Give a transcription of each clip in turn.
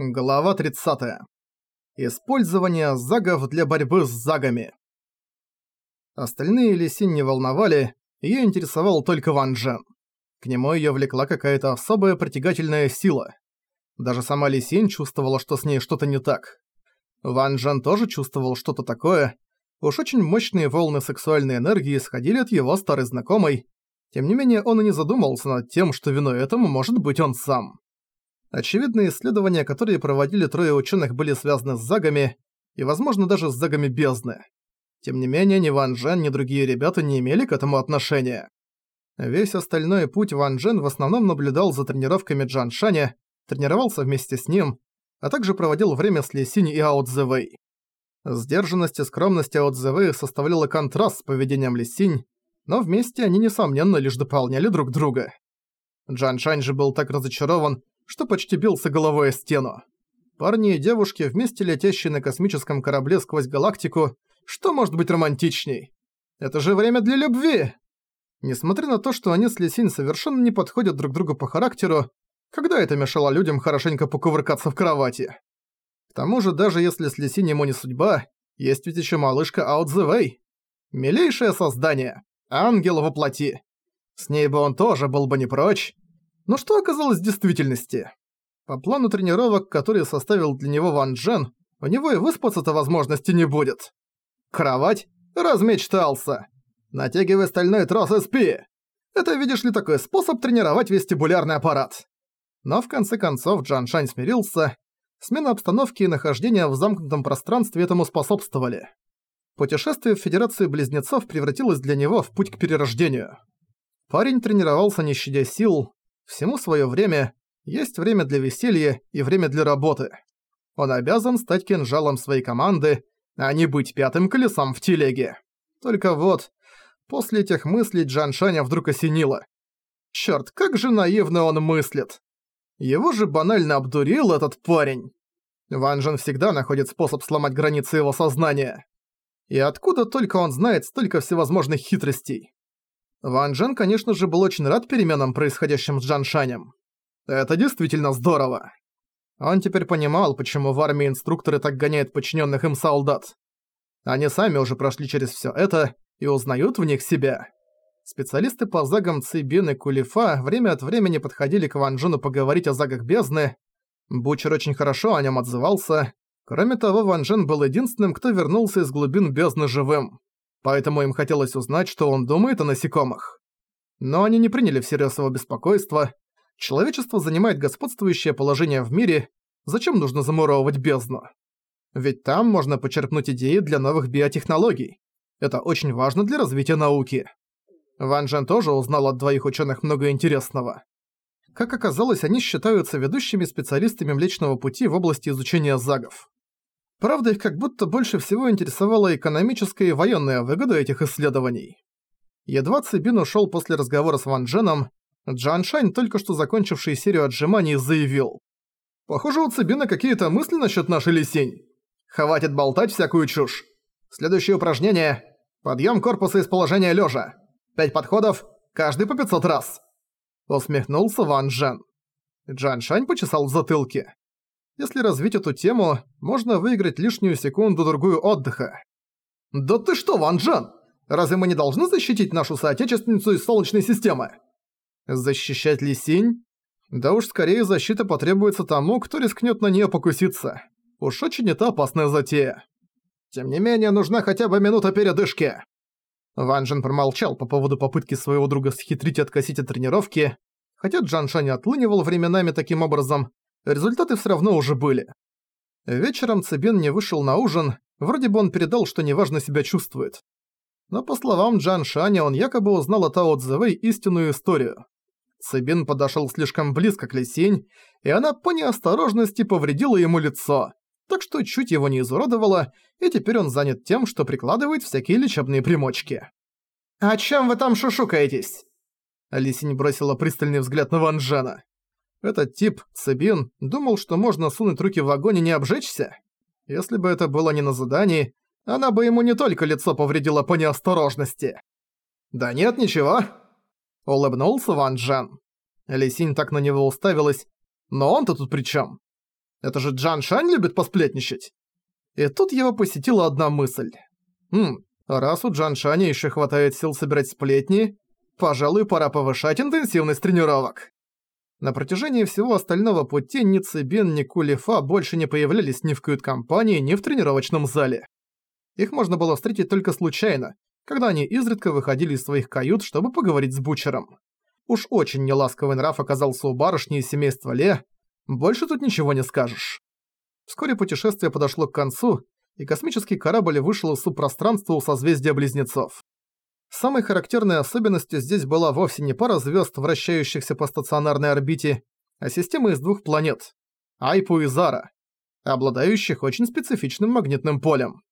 Глава 30. Использование загов для борьбы с загами. Остальные Лисинь не волновали, её интересовал только Ван Джен. К нему её влекла какая-то особая притягательная сила. Даже сама Лисинь чувствовала, что с ней что-то не так. Ван Джен тоже чувствовал что-то такое. Уж очень мощные волны сексуальной энергии исходили от его старой знакомой. Тем не менее, он и не задумывался над тем, что виной этому может быть он сам. Очевидные исследования, которые проводили трое ученых, были связаны с загами, и, возможно, даже с загами бездны. Тем не менее, ни Ван Джен, ни другие ребята не имели к этому отношения. Весь остальной путь Ван Джен в основном наблюдал за тренировками Джан Шаня, тренировался вместе с ним, а также проводил время с Ли Синь и Ао Цзэвэй. Сдержанность и скромность Ао Цзэвэй составляла контраст с поведением Ли Синь, но вместе они, несомненно, лишь дополняли друг друга. Джан Шань же был так разочарован, что почти бился головой о стену. Парни и девушки, вместе летящие на космическом корабле сквозь галактику, что может быть романтичней? Это же время для любви! Несмотря на то, что они с Лисинь совершенно не подходят друг другу по характеру, когда это мешало людям хорошенько покувыркаться в кровати? К тому же, даже если с Лисинь ему не судьба, есть ведь еще малышка Аут Зэвэй. Милейшее создание. Ангел во плоти. С ней бы он тоже был бы не прочь, но что оказалось в действительности? По плану тренировок, который составил для него Ван Джен, у него и выспаться-то возможности не будет. Кровать? Размечтался. Натягивай стальной трос и спи. Это, видишь ли, такой способ тренировать вестибулярный аппарат. Но в конце концов Джан Шань смирился. Смена обстановки и нахождение в замкнутом пространстве этому способствовали. Путешествие в Федерацию Близнецов превратилось для него в путь к перерождению. Парень тренировался не щадя сил, Всему свое время, есть время для веселья и время для работы. Он обязан стать кинжалом своей команды, а не быть пятым колесом в телеге. Только вот, после этих мыслей Джан Шаня вдруг осенило. Чёрт, как же наивно он мыслит. Его же банально обдурил этот парень. Ван Жен всегда находит способ сломать границы его сознания. И откуда только он знает столько всевозможных хитростей. Ван Джен, конечно же, был очень рад переменам, происходящим с Джан Шанем. Это действительно здорово. Он теперь понимал, почему в армии инструкторы так гоняют подчиненных им солдат. Они сами уже прошли через все это и узнают в них себя. Специалисты по загам Цибин и Кулифа время от времени подходили к Ван Джену поговорить о загах бездны. Бучер очень хорошо о нем отзывался. Кроме того, Ван Джен был единственным, кто вернулся из глубин бездны живым поэтому им хотелось узнать, что он думает о насекомых. Но они не приняли всерьез его беспокойство. Человечество занимает господствующее положение в мире, зачем нужно замуровывать бездну? Ведь там можно почерпнуть идеи для новых биотехнологий. Это очень важно для развития науки. Ван Джен тоже узнал от двоих ученых много интересного. Как оказалось, они считаются ведущими специалистами Млечного Пути в области изучения загов. Правда, их как будто больше всего интересовала экономическая и военная выгода этих исследований. Едва Цибин ушёл после разговора с Ван Дженом, Джан Шань, только что закончивший серию отжиманий, заявил. «Похоже, у Цибина какие-то мысли насчет нашей лисень. Хватит болтать всякую чушь. Следующее упражнение – подъем корпуса из положения лежа. Пять подходов, каждый по 500 раз». Усмехнулся Ван Джен. Джан Шань почесал в затылке. Если развить эту тему, можно выиграть лишнюю секунду-другую отдыха. «Да ты что, Ван Джан? Разве мы не должны защитить нашу соотечественницу из Солнечной системы?» «Защищать Лисинь? Да уж скорее защита потребуется тому, кто рискнет на нее покуситься. Уж очень это опасная затея. Тем не менее, нужна хотя бы минута передышки». Ван Джен промолчал по поводу попытки своего друга схитрить и откосить от тренировки, хотя Джан Шань отлынивал временами таким образом, результаты все равно уже были. Вечером Цибин не вышел на ужин, вроде бы он передал, что неважно себя чувствует. Но по словам Джан Шаня, он якобы узнал от Ао Цзэвэй истинную историю. Цибин подошел слишком близко к Лисень, и она по неосторожности повредила ему лицо, так что чуть его не изуродовала, и теперь он занят тем, что прикладывает всякие лечебные примочки. «О чем вы там шушукаетесь?» Лисень бросила пристальный взгляд на Ван Джена. Этот тип, Цибин, думал, что можно сунуть руки в огонь и не обжечься? Если бы это было не на задании, она бы ему не только лицо повредила по неосторожности. «Да нет, ничего», — улыбнулся Ван Джен. Лисинь так на него уставилась. «Но он-то тут при чем? Это же Джан Шань любит посплетничать. И тут его посетила одна мысль. Хм, раз у Джан Шаня еще хватает сил собирать сплетни, пожалуй, пора повышать интенсивность тренировок. На протяжении всего остального пути ни Цибин, ни Кулифа больше не появлялись ни в кают-компании, ни в тренировочном зале. Их можно было встретить только случайно, когда они изредка выходили из своих кают, чтобы поговорить с Бучером. Уж очень неласковый нрав оказался у барышни из семейства Ле, больше тут ничего не скажешь. Вскоре путешествие подошло к концу, и космический корабль вышел из субпространства у созвездия Близнецов. Самой характерной особенностью здесь была вовсе не пара звезд, вращающихся по стационарной орбите, а система из двух планет – Айпу и Зара, обладающих очень специфичным магнитным полем.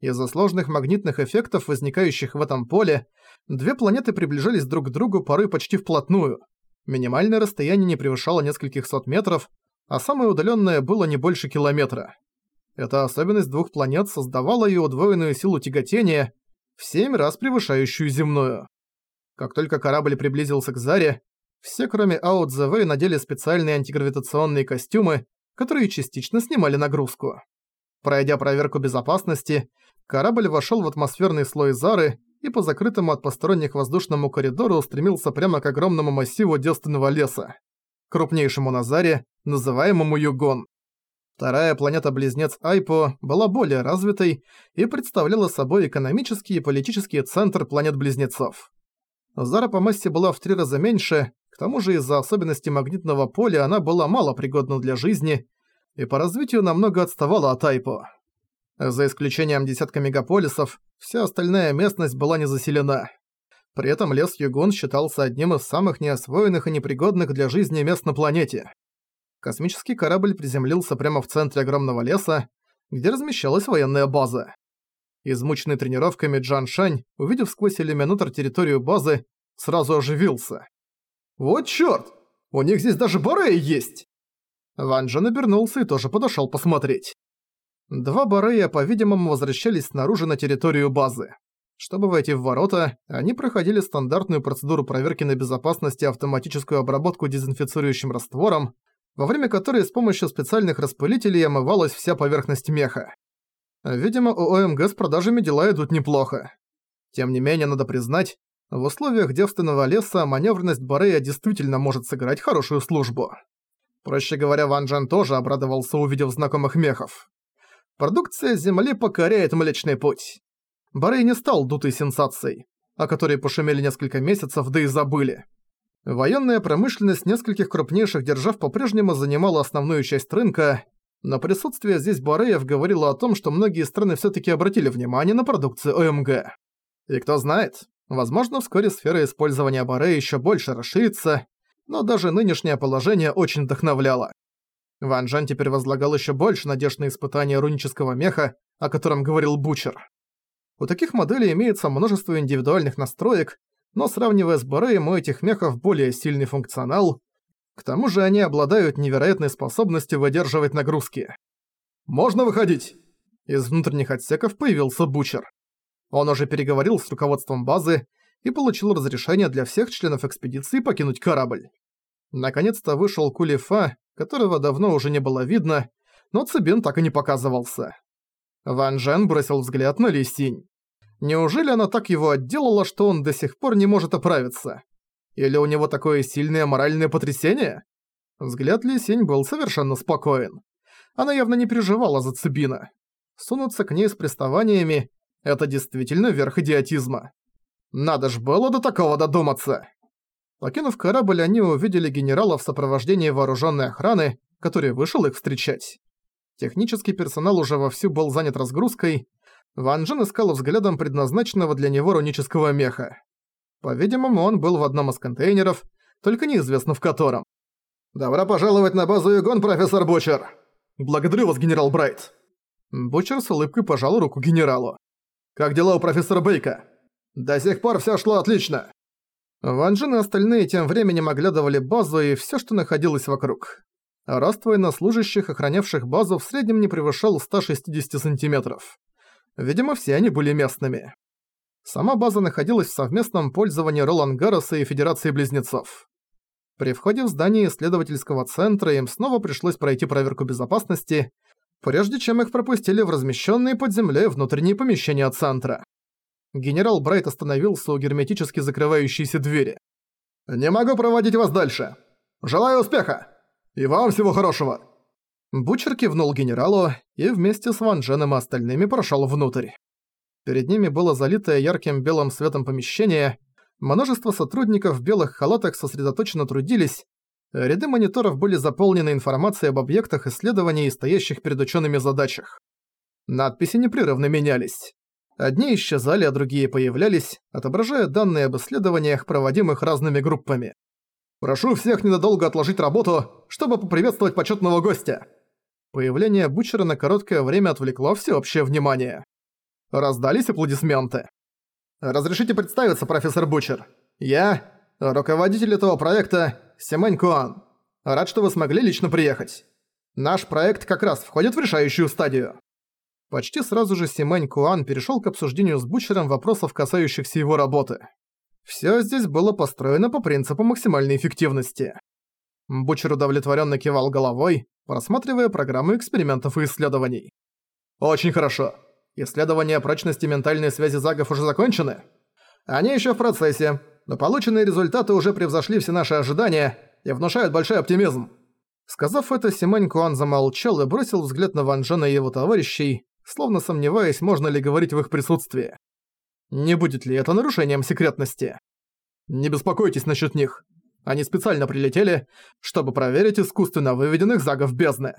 Из-за сложных магнитных эффектов, возникающих в этом поле, две планеты приближались друг к другу порой почти вплотную – Минимальное расстояние не превышало нескольких сот метров, а самое удаленное было не больше километра. Эта особенность двух планет создавала ее удвоенную силу тяготения, в семь раз превышающую земную. Как только корабль приблизился к Заре, все кроме Аут Вэй надели специальные антигравитационные костюмы, которые частично снимали нагрузку. Пройдя проверку безопасности, корабль вошел в атмосферный слой Зары и по закрытому от посторонних воздушному коридору устремился прямо к огромному массиву девственного леса, крупнейшему на Заре, называемому Югон. Вторая планета-близнец Айпо была более развитой и представляла собой экономический и политический центр планет-близнецов. Зара по массе была в три раза меньше, к тому же из-за особенностей магнитного поля она была мало пригодна для жизни и по развитию намного отставала от Айпо. За исключением десятка мегаполисов, вся остальная местность была не заселена. При этом лес Югун считался одним из самых неосвоенных и непригодных для жизни мест на планете. Космический корабль приземлился прямо в центре огромного леса, где размещалась военная база. Измученный тренировками Джан Шань, увидев сквозь иллюминатор территорию базы, сразу оживился. «Вот чёрт! У них здесь даже Борея есть!» Ван Джен обернулся и тоже подошёл посмотреть. Два Борея, по-видимому, возвращались снаружи на территорию базы. Чтобы войти в ворота, они проходили стандартную процедуру проверки на безопасность и автоматическую обработку дезинфицирующим раствором, во время которой с помощью специальных распылителей омывалась вся поверхность меха. Видимо, у ОМГ с продажами дела идут неплохо. Тем не менее, надо признать, в условиях девственного леса маневренность Борея действительно может сыграть хорошую службу. Проще говоря, Ван Джен тоже обрадовался, увидев знакомых мехов. Продукция Земли покоряет Млечный Путь. Барей не стал дутой сенсацией, о которой пошумели несколько месяцев, да и забыли. Военная промышленность нескольких крупнейших держав по-прежнему занимала основную часть рынка, но присутствие здесь Бореев говорило о том, что многие страны всё-таки обратили внимание на продукцию ОМГ. И кто знает, возможно, вскоре сфера использования Борея ещё больше расширится, но даже нынешнее положение очень вдохновляло. Ван Джан теперь возлагал еще больше надежд на испытание рунического меха, о котором говорил Бучер. У таких моделей имеется множество индивидуальных настроек, но сравнивая с Бореем, у этих мехов более сильный функционал. К тому же они обладают невероятной способностью выдерживать нагрузки. «Можно выходить!» Из внутренних отсеков появился Бучер. Он уже переговорил с руководством базы и получил разрешение для всех членов экспедиции покинуть корабль. Наконец-то вышел Кулифа, которого давно уже не было видно, но Цибин так и не показывался. Ван Жен бросил взгляд на Ли Синь. Неужели она так его отделала, что он до сих пор не может оправиться? Или у него такое сильное моральное потрясение? Взгляд Ли Синь был совершенно спокоен. Она явно не переживала за Цибина. Сунуться к ней с приставаниями – это действительно верх идиотизма. Надо ж было до такого додуматься. Покинув корабль, они увидели генерала в сопровождении вооруженной охраны, который вышел их встречать. Технический персонал уже вовсю был занят разгрузкой. Ван Джен искал взглядом предназначенного для него рунического меха. По-видимому, он был в одном из контейнеров, только неизвестно в котором. «Добро пожаловать на базу Югон, профессор Бучер!» «Благодарю вас, генерал Брайт!» Бучер с улыбкой пожал руку генералу. «Как дела у профессора Бейка?» «До сих пор всё шло отлично!» Ван Джин и остальные тем временем оглядывали базу и всё, что находилось вокруг. Рост военнослужащих, охранявших базу, в среднем не превышал 160 сантиметров. Видимо, все они были местными. Сама база находилась в совместном пользовании Ролан Гарроса и Федерации Близнецов. При входе в здание исследовательского центра им снова пришлось пройти проверку безопасности, прежде чем их пропустили в размещенные под землей внутренние помещения центра. Генерал Брайт остановился у герметически закрывающейся двери. «Не могу проводить вас дальше. Желаю успеха! И вам всего хорошего!» Бучер кивнул генералу и вместе с Ван Дженом и остальными прошёл внутрь. Перед ними было залитое ярким белым светом помещение, множество сотрудников в белых халатах сосредоточенно трудились, ряды мониторов были заполнены информацией об объектах исследований и стоящих перед учеными задачах. Надписи непрерывно менялись. Одни исчезали, а другие появлялись, отображая данные об исследованиях, проводимых разными группами. «Прошу всех ненадолго отложить работу, чтобы поприветствовать почетного гостя!» Появление Бучера на короткое время отвлекло всеобщее внимание. Раздались аплодисменты. «Разрешите представиться, профессор Бучер. Я – руководитель этого проекта Семэнь Куан. Рад, что вы смогли лично приехать. Наш проект как раз входит в решающую стадию». Почти сразу же Симэнь Куан перешёл к обсуждению с Бучером вопросов, касающихся его работы. Всё здесь было построено по принципу максимальной эффективности. Бучер удовлетворённо кивал головой, просматривая программы экспериментов и исследований. «Очень хорошо. Исследования прочности ментальной связи загов уже закончены? Они ещё в процессе, но полученные результаты уже превзошли все наши ожидания и внушают большой оптимизм». Сказав это, Симэнь Куан замолчал и бросил взгляд на Ван Джена и его товарищей, словно сомневаясь, можно ли говорить в их присутствии. Не будет ли это нарушением секретности? Не беспокойтесь насчет них. Они специально прилетели, чтобы проверить искусственно выведенных загов бездны.